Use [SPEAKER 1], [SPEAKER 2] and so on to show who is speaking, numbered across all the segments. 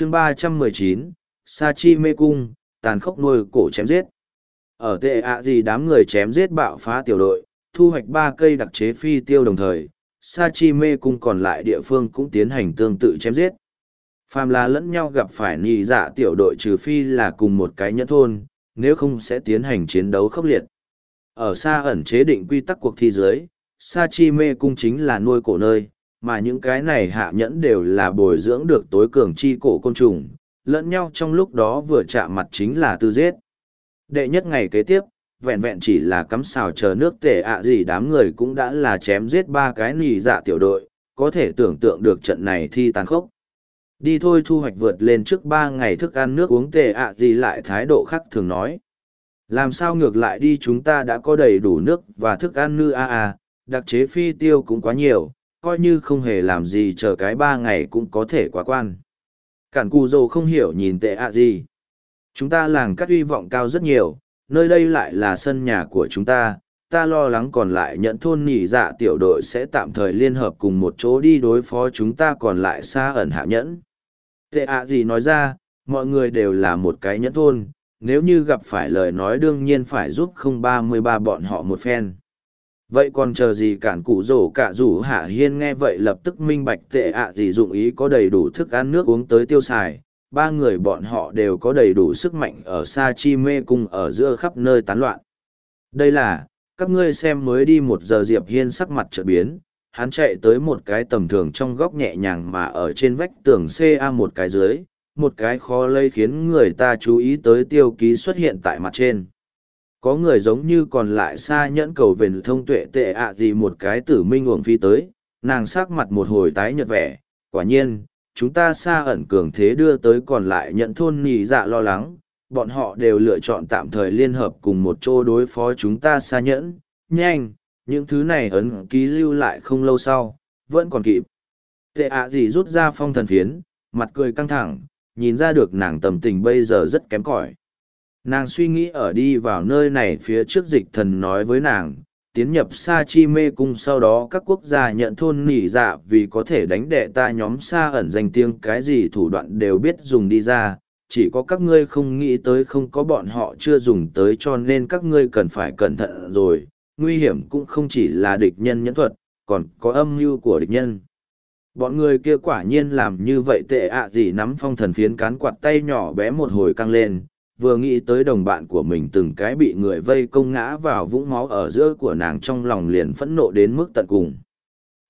[SPEAKER 1] chương ba trăm mười chín sa chi mê cung, tàn khốc nuôi cổ chém giết. Ở tệ ạ gì đám người chém giết bạo phá tiểu đội, thu hoạch ba cây đặc chế phi tiêu đồng thời sa chi mê cung còn lại địa phương cũng tiến hành tương tự chém giết. Phàm là lẫn nhau gặp phải nhị dạ tiểu đội trừ phi là cùng một cái nhẫn thôn, nếu không sẽ tiến hành chiến đấu khốc liệt. Ở xa ẩn chế định quy tắc cuộc thi giới sa chi mê cung chính là nuôi cổ nơi mà những cái này hạ nhẫn đều là bồi dưỡng được tối cường chi cổ côn trùng, lẫn nhau trong lúc đó vừa chạm mặt chính là tư giết. Đệ nhất ngày kế tiếp, vẹn vẹn chỉ là cắm xào chờ nước tể ạ gì đám người cũng đã là chém giết ba cái nì dạ tiểu đội, có thể tưởng tượng được trận này thi tàn khốc. Đi thôi thu hoạch vượt lên trước ba ngày thức ăn nước uống tệ ạ gì lại thái độ khác thường nói. Làm sao ngược lại đi chúng ta đã có đầy đủ nước và thức ăn nư a a, đặc chế phi tiêu cũng quá nhiều coi như không hề làm gì chờ cái ba ngày cũng có thể quá quan. Cản cù dồ không hiểu nhìn tệ ạ gì. Chúng ta làng cắt uy vọng cao rất nhiều, nơi đây lại là sân nhà của chúng ta ta lo lắng còn lại nhận thôn nỉ dạ tiểu đội sẽ tạm thời liên hợp cùng một chỗ đi đối phó chúng ta còn lại xa ẩn hạ nhẫn. Tệ ạ gì nói ra, mọi người đều là một cái nhẫn thôn, nếu như gặp phải lời nói đương nhiên phải giúp không ba mươi ba bọn họ một phen vậy còn chờ gì cản cụ rổ cả rủ hạ hiên nghe vậy lập tức minh bạch tệ ạ gì dụng ý có đầy đủ thức ăn nước uống tới tiêu xài. Ba người bọn họ đều có đầy đủ sức mạnh ở xa chi mê cung ở giữa khắp nơi tán loạn. Đây là, các ngươi xem mới đi một giờ diệp hiên sắc mặt trở biến. Hắn chạy tới một cái tầm thường trong góc nhẹ nhàng mà ở trên vách tường ca một cái dưới. Một cái khó lây khiến người ta chú ý tới tiêu ký xuất hiện tại mặt trên có người giống như còn lại xa nhẫn cầu về thông tuệ tệ ạ gì một cái tử minh uổng phi tới, nàng sắc mặt một hồi tái nhợt vẻ, quả nhiên, chúng ta xa ẩn cường thế đưa tới còn lại nhận thôn nhì dạ lo lắng, bọn họ đều lựa chọn tạm thời liên hợp cùng một chỗ đối phó chúng ta xa nhẫn, nhanh, những thứ này ấn ký lưu lại không lâu sau, vẫn còn kịp. Tệ ạ gì rút ra phong thần phiến, mặt cười căng thẳng, nhìn ra được nàng tầm tình bây giờ rất kém cỏi nàng suy nghĩ ở đi vào nơi này phía trước dịch thần nói với nàng, tiến nhập sa chi mê cung sau đó các quốc gia nhận thôn nỉ dạ vì có thể đánh đệ ta nhóm sa ẩn danh tiếng cái gì thủ đoạn đều biết dùng đi ra, chỉ có các ngươi không nghĩ tới không có bọn họ chưa dùng tới cho nên các ngươi cần phải cẩn thận rồi, nguy hiểm cũng không chỉ là địch nhân nhẫn thuật, còn có âm mưu của địch nhân. Bọn người kia quả nhiên làm như vậy tệ ạ gì nắm phong thần phiến cán quạt tay nhỏ bé một hồi căng lên vừa nghĩ tới đồng bạn của mình từng cái bị người vây công ngã vào vũng máu ở giữa của nàng trong lòng liền phẫn nộ đến mức tận cùng.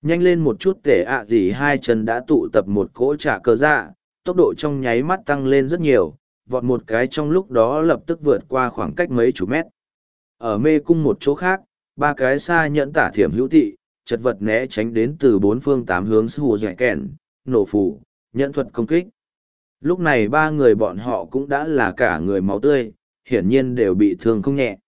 [SPEAKER 1] Nhanh lên một chút tể ạ gì hai chân đã tụ tập một cỗ trả cơ dạ tốc độ trong nháy mắt tăng lên rất nhiều, vọt một cái trong lúc đó lập tức vượt qua khoảng cách mấy chục mét. Ở mê cung một chỗ khác, ba cái xa nhẫn tả thiểm hữu thị chật vật né tránh đến từ bốn phương tám hướng sư dẻ kèn, nổ phủ nhẫn thuật công kích lúc này ba người bọn họ cũng đã là cả người máu tươi hiển nhiên đều bị thương không nhẹ.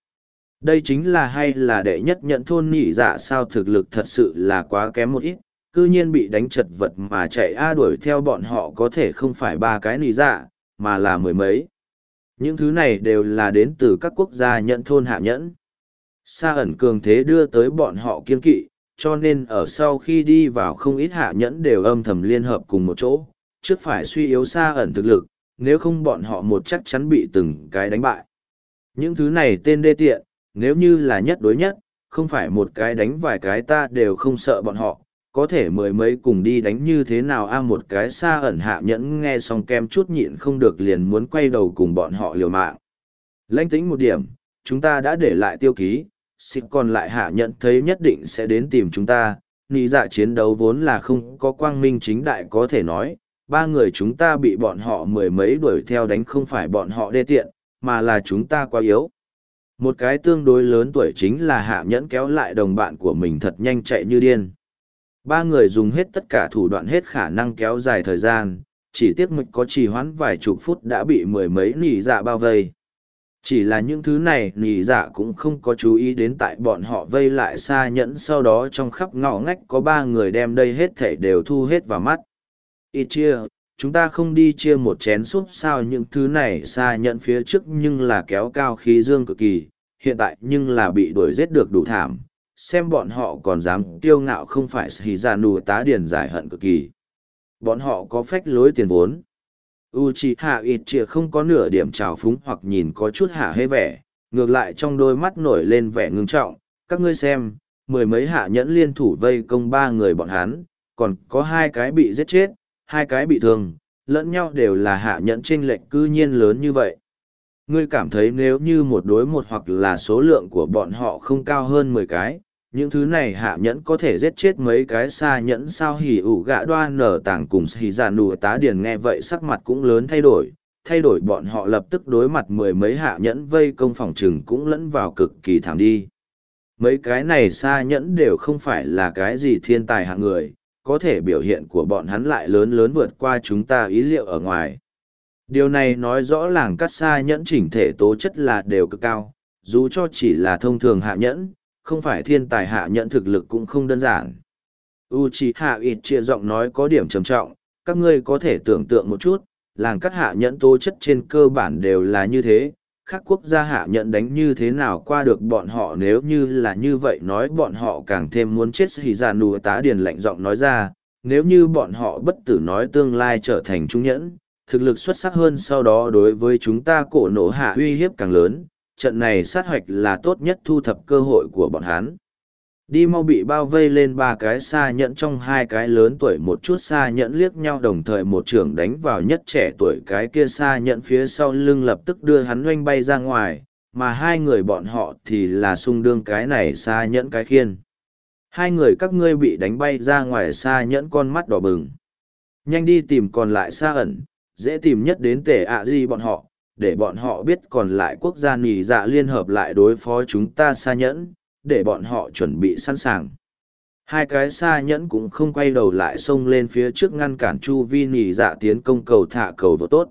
[SPEAKER 1] Đây chính là hay là đệ nhất nhận thôn nhị dạ sao thực lực thật sự là quá kém một ít cư nhiên bị đánh chật vật mà chạy a đuổi theo bọn họ có thể không phải ba cái nhị dạ mà là mười mấy. Những thứ này đều là đến từ các quốc gia nhận thôn hạ nhẫn. Xa ẩn cường thế đưa tới bọn họ kiên kỵ cho nên ở sau khi đi vào không ít hạ nhẫn đều âm thầm liên hợp cùng một chỗ, trước phải suy yếu xa ẩn thực lực, nếu không bọn họ một chắc chắn bị từng cái đánh bại. Những thứ này tên đê tiện, nếu như là nhất đối nhất, không phải một cái đánh vài cái ta đều không sợ bọn họ, có thể mười mấy cùng đi đánh như thế nào a một cái xa ẩn hạ nhẫn nghe xong kem chút nhịn không được liền muốn quay đầu cùng bọn họ liều mạng. Lãnh tính một điểm, chúng ta đã để lại tiêu ký, xịt còn lại hạ nhận thấy nhất định sẽ đến tìm chúng ta nị dạ chiến đấu vốn là không có quang minh chính đại có thể nói ba người chúng ta bị bọn họ mười mấy đuổi theo đánh không phải bọn họ đê tiện, mà là chúng ta quá yếu. Một cái tương đối lớn tuổi chính là hạ nhẫn kéo lại đồng bạn của mình thật nhanh chạy như điên. Ba người dùng hết tất cả thủ đoạn hết khả năng kéo dài thời gian, chỉ tiếc mịch có trì hoãn vài chục phút đã bị mười mấy nỉ dạ bao vây. Chỉ là những thứ này nỉ dạ cũng không có chú ý đến tại bọn họ vây lại xa nhẫn sau đó trong khắp ngõ ngách có ba người đem đây hết thể đều thu hết vào mắt ít chia chúng ta không đi chia một chén súp sao những thứ này xa nhẫn phía trước nhưng là kéo cao khí dương cực kỳ hiện tại nhưng là bị đuổi giết được đủ thảm xem bọn họ còn dám kiêu ngạo không phải xì ra nù tá điền giải hận cực kỳ bọn họ có phách lối tiền vốn Uchiha Itchia không có nửa điểm trào phúng hoặc nhìn có chút hạ hê vẻ, ngược lại trong đôi mắt nổi lên vẻ ngưng trọng. Các ngươi xem, mười mấy hạ nhẫn liên thủ vây công ba người bọn hắn, còn có hai cái bị giết chết, hai cái bị thương, lẫn nhau đều là hạ nhẫn tranh lệch cư nhiên lớn như vậy. Ngươi cảm thấy nếu như một đối một hoặc là số lượng của bọn họ không cao hơn mười cái, những thứ này hạ nhẫn có thể giết chết mấy cái xa nhẫn sao hỉ ủ gạ đoan nở tảng cùng hỉ giả nụ tá điền nghe vậy sắc mặt cũng lớn thay đổi thay đổi bọn họ lập tức đối mặt mười mấy hạ nhẫn vây công phòng trừng cũng lẫn vào cực kỳ thảm đi mấy cái này xa nhẫn đều không phải là cái gì thiên tài hạng người có thể biểu hiện của bọn hắn lại lớn lớn vượt qua chúng ta ý liệu ở ngoài. Điều này nói rõ làng cắt xa nhẫn chỉnh thể tố chất là đều cực cao, dù cho chỉ là thông thường hạ nhẫn, không phải thiên tài hạ nhẫn thực lực cũng không đơn giản. Uchiha ít chia giọng nói có điểm trầm trọng, các ngươi có thể tưởng tượng một chút, làng cắt hạ nhẫn tố chất trên cơ bản đều là như thế Khác quốc gia hạ nhận đánh như thế nào qua được bọn họ nếu như là như vậy nói bọn họ càng thêm muốn chết hì ra nù tá điền lạnh giọng nói ra, nếu như bọn họ bất tử nói tương lai trở thành trung nhẫn, thực lực xuất sắc hơn sau đó đối với chúng ta cổ nổ hạ uy hiếp càng lớn, trận này sát hoạch là tốt nhất thu thập cơ hội của bọn hắn đi mau bị bao vây lên ba cái xa nhẫn trong hai cái lớn tuổi một chút xa nhẫn liếc nhau đồng thời một trưởng đánh vào nhất trẻ tuổi cái kia xa nhẫn phía sau lưng lập tức đưa hắn oanh bay ra ngoài, mà hai người bọn họ thì là sung đương cái này xa nhẫn cái khiên. Hai người các ngươi bị đánh bay ra ngoài xa nhẫn con mắt đỏ bừng. Nhanh đi tìm còn lại xa ẩn, dễ tìm nhất đến tể ạ di bọn họ, để bọn họ biết còn lại quốc gia nỉ dạ liên hợp lại đối phó chúng ta xa nhẫn để bọn họ chuẩn bị sẵn sàng. Hai cái xa nhẫn cũng không quay đầu lại xông lên phía trước ngăn cản Chu Vi nỉ dạ tiến công cầu thả cầu vô tốt.